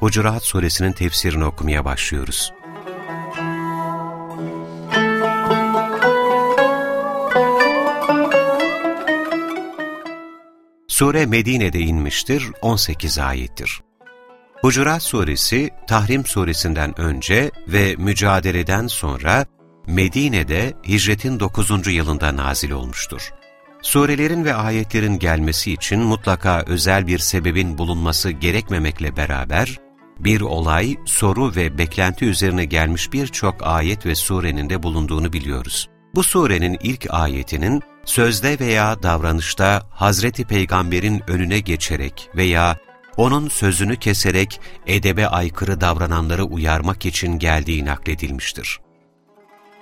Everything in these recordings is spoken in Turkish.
Hucurat Suresinin tefsirini okumaya başlıyoruz. Sure Medine'de inmiştir, 18 ayettir. Hucurat Suresi, Tahrim Suresinden önce ve Mücadele'den sonra Medine'de hicretin 9. yılında nazil olmuştur. Surelerin ve ayetlerin gelmesi için mutlaka özel bir sebebin bulunması gerekmemekle beraber, bir olay, soru ve beklenti üzerine gelmiş birçok ayet ve surenin de bulunduğunu biliyoruz. Bu surenin ilk ayetinin sözde veya davranışta Hazreti Peygamber'in önüne geçerek veya onun sözünü keserek edebe aykırı davrananları uyarmak için geldiği nakledilmiştir.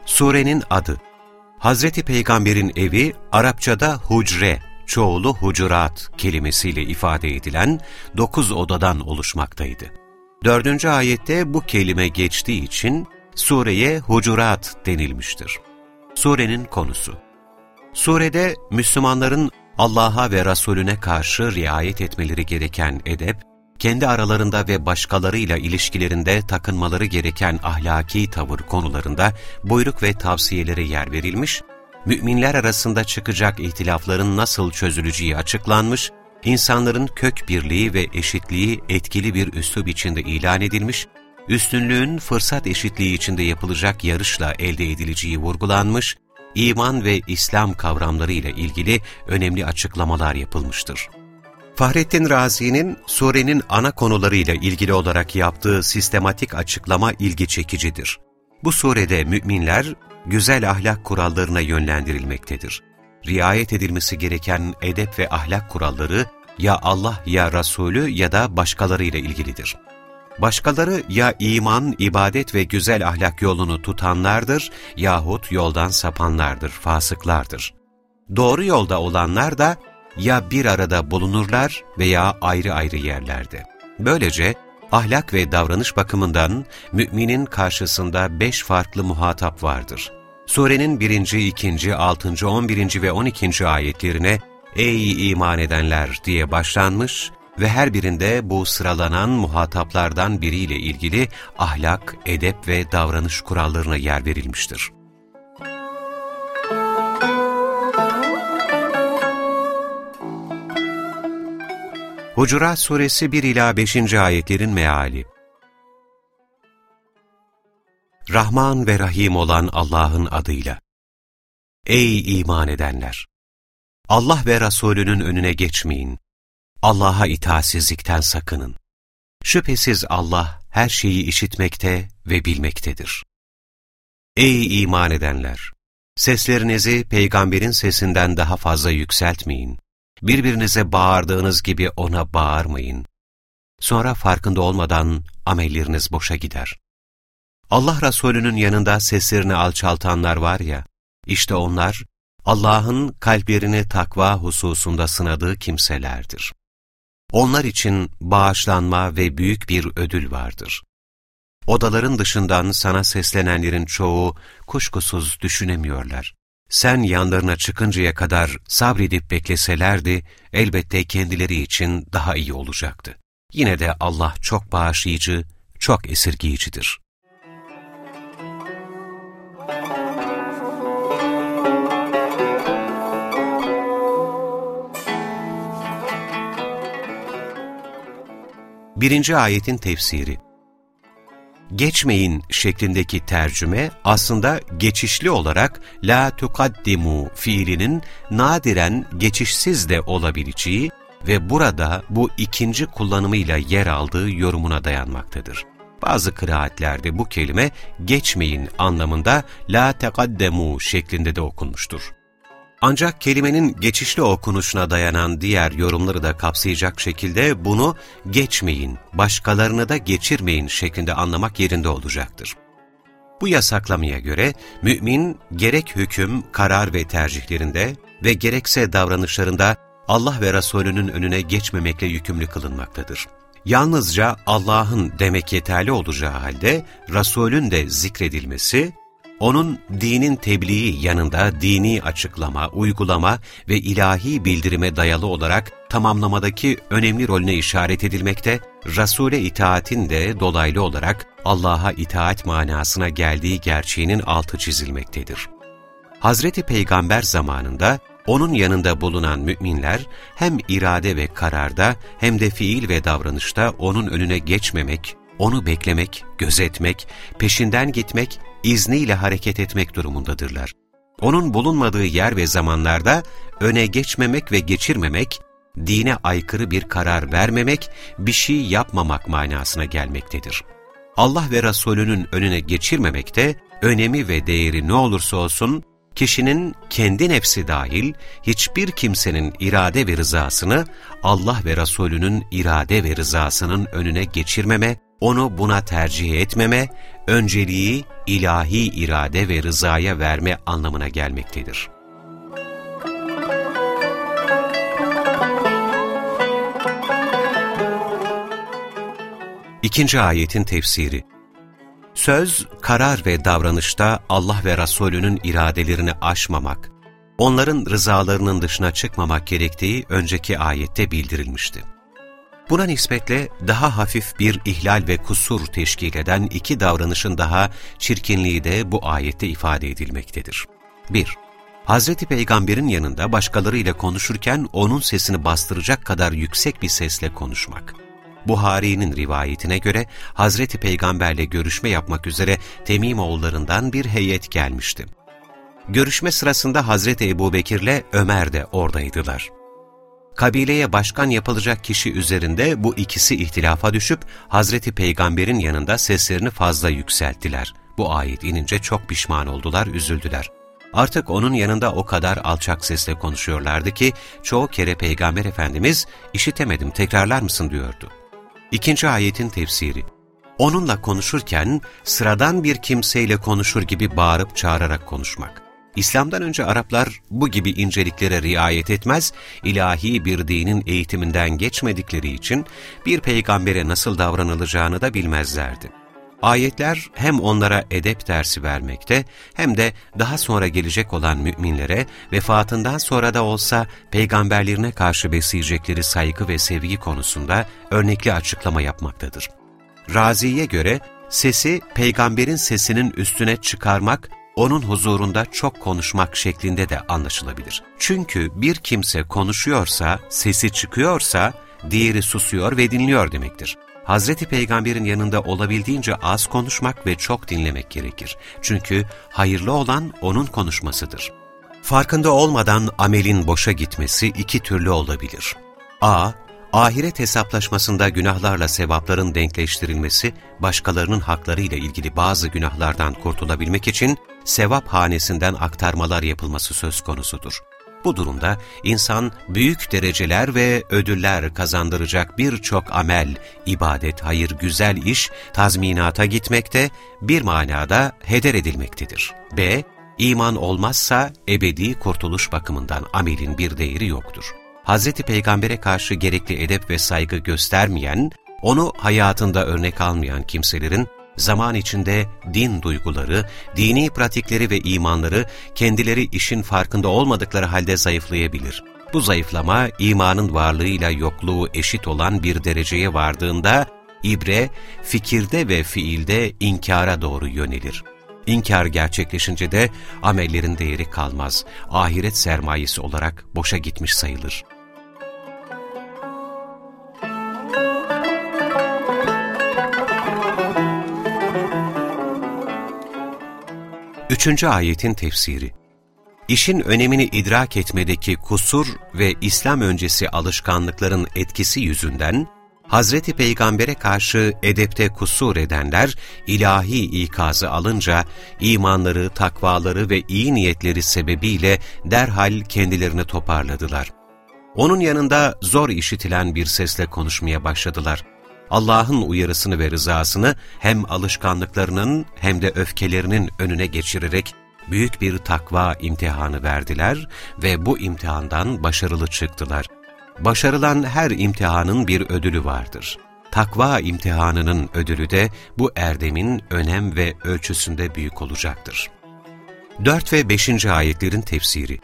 Surenin adı Hazreti Peygamber'in evi Arapçada hucre, çoğulu hucurat kelimesiyle ifade edilen dokuz odadan oluşmaktaydı. Dördüncü ayette bu kelime geçtiği için sureye hucurat denilmiştir. Surenin konusu Surede Müslümanların Allah'a ve Resulüne karşı riayet etmeleri gereken edep, kendi aralarında ve başkalarıyla ilişkilerinde takınmaları gereken ahlaki tavır konularında buyruk ve tavsiyelere yer verilmiş, müminler arasında çıkacak ihtilafların nasıl çözüleceği açıklanmış, insanların kök birliği ve eşitliği etkili bir üslup içinde ilan edilmiş, üstünlüğün fırsat eşitliği içinde yapılacak yarışla elde edileceği vurgulanmış, iman ve İslam kavramları ile ilgili önemli açıklamalar yapılmıştır. Fahrettin Razi'nin surenin ana konularıyla ilgili olarak yaptığı sistematik açıklama ilgi çekicidir. Bu surede müminler güzel ahlak kurallarına yönlendirilmektedir. Riayet edilmesi gereken edep ve ahlak kuralları ya Allah ya Resulü ya da başkalarıyla ilgilidir. Başkaları ya iman, ibadet ve güzel ahlak yolunu tutanlardır yahut yoldan sapanlardır, fasıklardır. Doğru yolda olanlar da ya bir arada bulunurlar veya ayrı ayrı yerlerde. Böylece ahlak ve davranış bakımından müminin karşısında beş farklı muhatap vardır. Surenin 1. 2. 6. 11. ve 12. ayetlerine ''Ey iman edenler'' diye başlanmış ve her birinde bu sıralanan muhataplardan biriyle ilgili ahlak, edep ve davranış kurallarına yer verilmiştir. Hucurat Suresi 1 ila 5. ayetlerin meali. Rahman ve Rahim olan Allah'ın adıyla. Ey iman edenler! Allah ve Resulünün önüne geçmeyin. Allah'a itaatsizlikten sakının. Şüphesiz Allah her şeyi işitmekte ve bilmektedir. Ey iman edenler! Seslerinizi peygamberin sesinden daha fazla yükseltmeyin. Birbirinize bağırdığınız gibi ona bağırmayın. Sonra farkında olmadan amelleriniz boşa gider. Allah Resulü'nün yanında seslerini alçaltanlar var ya, işte onlar Allah'ın kalplerini takva hususunda sınadığı kimselerdir. Onlar için bağışlanma ve büyük bir ödül vardır. Odaların dışından sana seslenenlerin çoğu kuşkusuz düşünemiyorlar. Sen yanlarına çıkıncaya kadar sabredip bekleselerdi, elbette kendileri için daha iyi olacaktı. Yine de Allah çok bağışlayıcı, çok esirgiyicidir. Birinci ayetin tefsiri geçmeyin şeklindeki tercüme aslında geçişli olarak la tukaddimu fiilinin nadiren geçişsiz de olabileceği ve burada bu ikinci kullanımıyla yer aldığı yorumuna dayanmaktadır. Bazı kıraatlerde bu kelime geçmeyin anlamında la tekaddemu şeklinde de okunmuştur. Ancak kelimenin geçişli okunuşuna dayanan diğer yorumları da kapsayacak şekilde bunu geçmeyin, başkalarını da geçirmeyin şeklinde anlamak yerinde olacaktır. Bu yasaklamaya göre mümin gerek hüküm, karar ve tercihlerinde ve gerekse davranışlarında Allah ve Resulünün önüne geçmemekle yükümlü kılınmaktadır. Yalnızca Allah'ın demek yeterli olacağı halde Resulün de zikredilmesi, onun dinin tebliği yanında dini açıklama, uygulama ve ilahi bildirime dayalı olarak tamamlamadaki önemli rolüne işaret edilmekte, Resul'e itaatin de dolaylı olarak Allah'a itaat manasına geldiği gerçeğinin altı çizilmektedir. Hazreti Peygamber zamanında onun yanında bulunan müminler hem irade ve kararda hem de fiil ve davranışta onun önüne geçmemek, onu beklemek, gözetmek, peşinden gitmek, izniyle hareket etmek durumundadırlar. Onun bulunmadığı yer ve zamanlarda öne geçmemek ve geçirmemek, dine aykırı bir karar vermemek, bir şey yapmamak manasına gelmektedir. Allah ve Resulünün önüne geçirmemekte, önemi ve değeri ne olursa olsun, kişinin kendi nefsi dahil hiçbir kimsenin irade ve rızasını Allah ve Resulünün irade ve rızasının önüne geçirmeme, onu buna tercih etmeme, önceliği ilahi irade ve rızaya verme anlamına gelmektedir. İkinci ayetin tefsiri Söz, karar ve davranışta Allah ve Resulünün iradelerini aşmamak, onların rızalarının dışına çıkmamak gerektiği önceki ayette bildirilmişti. Buna nispetle daha hafif bir ihlal ve kusur teşkil eden iki davranışın daha çirkinliği de bu ayette ifade edilmektedir. 1. Hazreti Peygamber'in yanında başkalarıyla konuşurken onun sesini bastıracak kadar yüksek bir sesle konuşmak. Buhari'nin rivayetine göre Hazreti Peygamberle görüşme yapmak üzere Temimoğullarından bir heyet gelmişti. Görüşme sırasında Hazreti Ebu Bekir'le Ömer de oradaydılar. Kabileye başkan yapılacak kişi üzerinde bu ikisi ihtilafa düşüp Hazreti Peygamber'in yanında seslerini fazla yükselttiler. Bu ayet inince çok pişman oldular, üzüldüler. Artık onun yanında o kadar alçak sesle konuşuyorlardı ki çoğu kere Peygamber Efendimiz işitemedim tekrarlar mısın diyordu. İkinci ayetin tefsiri Onunla konuşurken sıradan bir kimseyle konuşur gibi bağırıp çağırarak konuşmak. İslam'dan önce Araplar bu gibi inceliklere riayet etmez, ilahi bir dinin eğitiminden geçmedikleri için bir peygambere nasıl davranılacağını da bilmezlerdi. Ayetler hem onlara edep dersi vermekte hem de daha sonra gelecek olan müminlere vefatından sonra da olsa peygamberlerine karşı besleyecekleri saygı ve sevgi konusunda örnekli açıklama yapmaktadır. Razi'ye göre sesi peygamberin sesinin üstüne çıkarmak onun huzurunda çok konuşmak şeklinde de anlaşılabilir. Çünkü bir kimse konuşuyorsa, sesi çıkıyorsa, diğeri susuyor ve dinliyor demektir. Hazreti Peygamber'in yanında olabildiğince az konuşmak ve çok dinlemek gerekir. Çünkü hayırlı olan onun konuşmasıdır. Farkında olmadan amelin boşa gitmesi iki türlü olabilir. A- Ahiret hesaplaşmasında günahlarla sevapların denkleştirilmesi, başkalarının haklarıyla ilgili bazı günahlardan kurtulabilmek için sevap hanesinden aktarmalar yapılması söz konusudur. Bu durumda insan büyük dereceler ve ödüller kazandıracak birçok amel, ibadet, hayır, güzel iş tazminata gitmekte, bir manada heder edilmektedir. B. İman olmazsa ebedi kurtuluş bakımından amelin bir değeri yoktur. Hz. Peygamber'e karşı gerekli edep ve saygı göstermeyen, onu hayatında örnek almayan kimselerin zaman içinde din duyguları, dini pratikleri ve imanları kendileri işin farkında olmadıkları halde zayıflayabilir. Bu zayıflama imanın varlığıyla yokluğu eşit olan bir dereceye vardığında ibre fikirde ve fiilde inkara doğru yönelir. İnkar gerçekleşince de amellerin değeri kalmaz, ahiret sermayesi olarak boşa gitmiş sayılır. Üçüncü ayetin tefsiri İşin önemini idrak etmedeki kusur ve İslam öncesi alışkanlıkların etkisi yüzünden, Hazreti Peygamber'e karşı edepte kusur edenler, ilahi ikazı alınca, imanları, takvaları ve iyi niyetleri sebebiyle derhal kendilerini toparladılar. Onun yanında zor işitilen bir sesle konuşmaya başladılar. Allah'ın uyarısını ve rızasını hem alışkanlıklarının hem de öfkelerinin önüne geçirerek büyük bir takva imtihanı verdiler ve bu imtihandan başarılı çıktılar. Başarılan her imtihanın bir ödülü vardır. Takva imtihanının ödülü de bu erdemin önem ve ölçüsünde büyük olacaktır. 4 ve 5. ayetlerin tefsiri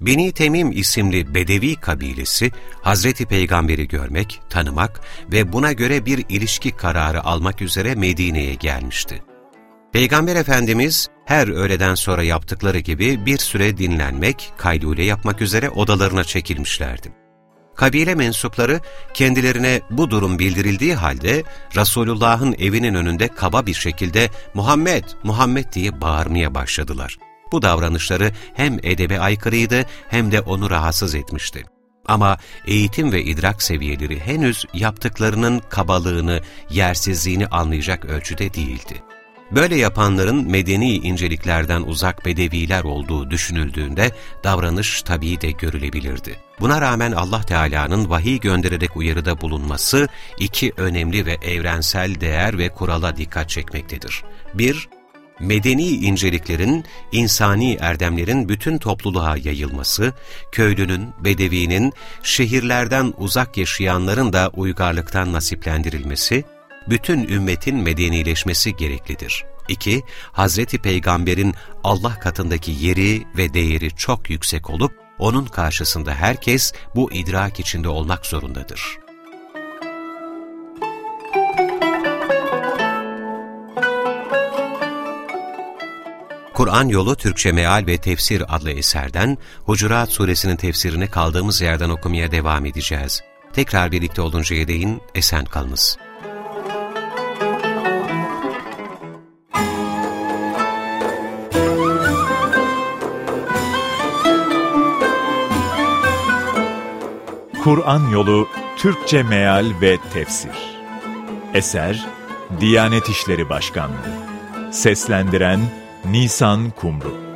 Beni Temim isimli Bedevi kabilesi, Hazreti Peygamber'i görmek, tanımak ve buna göre bir ilişki kararı almak üzere Medine'ye gelmişti. Peygamber Efendimiz her öğleden sonra yaptıkları gibi bir süre dinlenmek, kaydule yapmak üzere odalarına çekilmişlerdi. Kabile mensupları kendilerine bu durum bildirildiği halde Resulullah'ın evinin önünde kaba bir şekilde Muhammed, Muhammed diye bağırmaya başladılar. Bu davranışları hem edebe aykırıydı hem de onu rahatsız etmişti. Ama eğitim ve idrak seviyeleri henüz yaptıklarının kabalığını, yersizliğini anlayacak ölçüde değildi. Böyle yapanların medeni inceliklerden uzak bedeviler olduğu düşünüldüğünde davranış tabii de görülebilirdi. Buna rağmen Allah Teala'nın vahiy göndererek uyarıda bulunması iki önemli ve evrensel değer ve kurala dikkat çekmektedir. 1- medeni inceliklerin, insani erdemlerin bütün topluluğa yayılması, köylünün, bedevinin, şehirlerden uzak yaşayanların da uygarlıktan nasiplendirilmesi, bütün ümmetin medenileşmesi gereklidir. 2. Hazreti Peygamber'in Allah katındaki yeri ve değeri çok yüksek olup, onun karşısında herkes bu idrak içinde olmak zorundadır. Kur'an Yolu Türkçe Meal ve Tefsir adlı eserden Hucurat Suresinin tefsirini kaldığımız yerden okumaya devam edeceğiz. Tekrar birlikte oluncaya değin esen kalınız. Kur'an Yolu Türkçe Meal ve Tefsir Eser Diyanet İşleri Başkanlığı Seslendiren Nisan Kumru